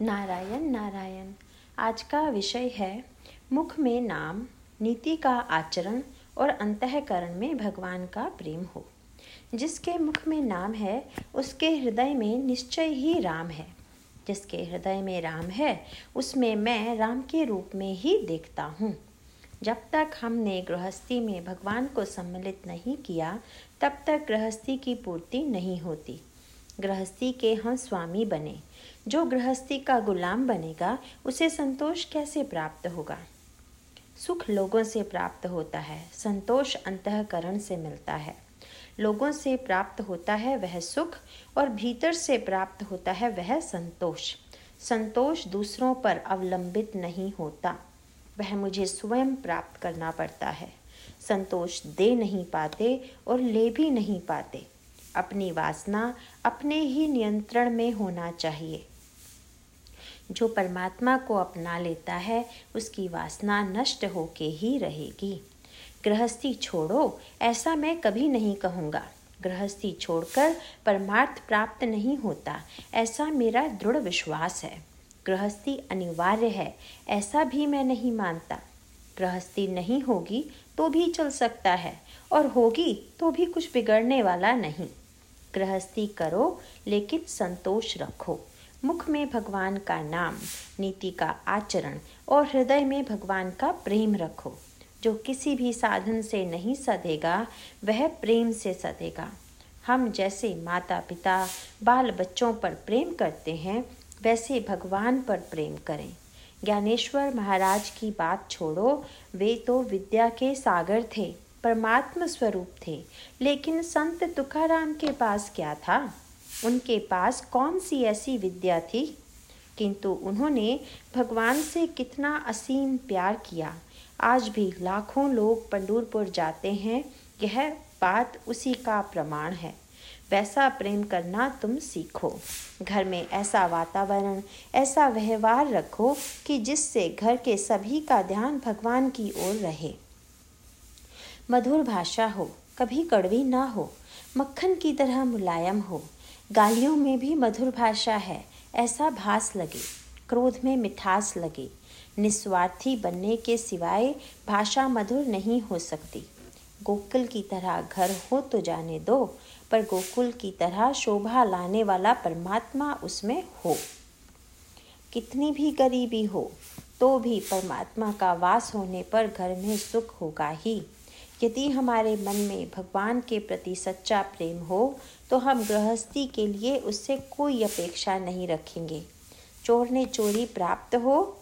नारायण नारायण। आज का विषय है, मुख में नाम, नीति का आचरण और अंतकरण में भगवान का प्रेम हो। जिसके मुख में नाम है, उसके हृदय में निश्चय ही राम है। जिसके हृदय में राम है, उसमें मैं राम के रूप में ही देखता हूँ। जब तक हमने गृहस्थी में भगवान को सम्मिलित नहीं किया, तब तक गृहस्थी की पूर्ति नहीं होती। गृहस्थी के हम स्वामी बने। जो गृहस्थी का गुलाम बनेगा, उसे संतोष कैसे प्राप्त होगा? सुख लोगों से प्राप्त होता है, संतोष अंतकरण से मिलता है। लोगों से प्राप्त होता है वह सुख, और भीतर से प्राप्त होता है वह संतोष। संतोष दूसरों पर अवलंबित नहीं होता, वह मुझे स्वयं प्राप्त करना पड़ता है। संतोष दे नहीं पाते और ले भी नहीं पाते। अपनी वासना अपने ही नियंत्रण में होना चाहिए। जो परमात्मा को अपना लेता है, उसकी वासना नष्ट होके ही रहेगी। गृहस्थी छोड़ो, ऐसा मैं कभी नहीं कहूँगा। गृहस्थी छोड़कर परमार्थ प्राप्त नहीं होता, ऐसा मेरा दृढ़ विश्वास है। गृहस्थी अनिवार्य है, ऐसा भी मैं नहीं मानता। गृहस्थी नहीं होगी तो भी चल सकता है, और होगी तो भी कुछ बिगड़ने वाला नहीं। गृहस्थी करो, लेकिन संतोष रखो। मुख में भगवान का नाम, नीति का आचरण और हृदय में भगवान का प्रेम रखो। जो किसी भी साधन से नहीं सधेगा, वह प्रेम से सधेगा। हम जैसे माता पिता बाल बच्चों पर प्रेम करते हैं, वैसे भगवान पर प्रेम करें। ज्ञानेश्वर महाराज की बात छोड़ो, वे तो विद्या के सागर थे। परमात्म स्वरूप थे। लेकिन संत तुकाराम के पास क्या था? उनके पास कौन सी ऐसी विद्या थी? किंतु उन्होंने भगवान से कितना असीम प्यार किया। आज भी लाखों लोग पंडूरपुर जाते हैं। यह बात उसी का प्रमाण है। वैसा प्रेम करना तुम सीखो। घर में ऐसा वातावरण, ऐसा व्यवहार रखो कि जिससे घर के सभी का ध्यान भगवान की ओर रहे। मधुर भाषा हो, कभी कड़वी ना हो, मक्खन की तरह मुलायम हो। गालियों में भी मधुर भाषा है, ऐसा भास लगे, क्रोध में मिठास लगे। निस्वार्थी बनने के सिवाय भाषा मधुर नहीं हो सकती। गोकुल की तरह घर हो तो जाने दो, पर गोकुल की तरह शोभा लाने वाला परमात्मा उसमें हो। कितनी भी गरीबी हो तो भी परमात्मा का वास होने पर घर में सुख होगा ही। यदि हमारे मन में भगवान के प्रति सच्चा प्रेम हो तो हम गृहस्थी के लिए उससे कोई अपेक्षा नहीं रखेंगे। चोर ने चोरी प्राप्त हो,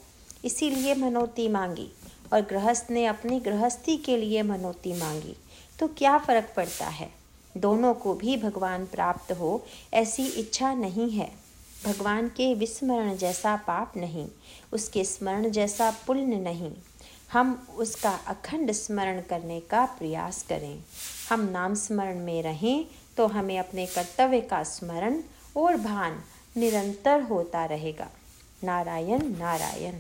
इसीलिए मनोती मांगी, और गृहस्थ ने अपनी गृहस्थी के लिए मनोती मांगी तो क्या फ़र्क पड़ता है? दोनों को भी भगवान प्राप्त हो, ऐसी इच्छा नहीं है। भगवान के विस्मरण जैसा पाप नहीं, उसके स्मरण जैसा पुण्य नहीं। हम उसका अखंड स्मरण करने का प्रयास करें। हम नाम स्मरण में रहें तो हमें अपने कर्तव्य का स्मरण और भान निरंतर होता रहेगा। नारायण नारायण।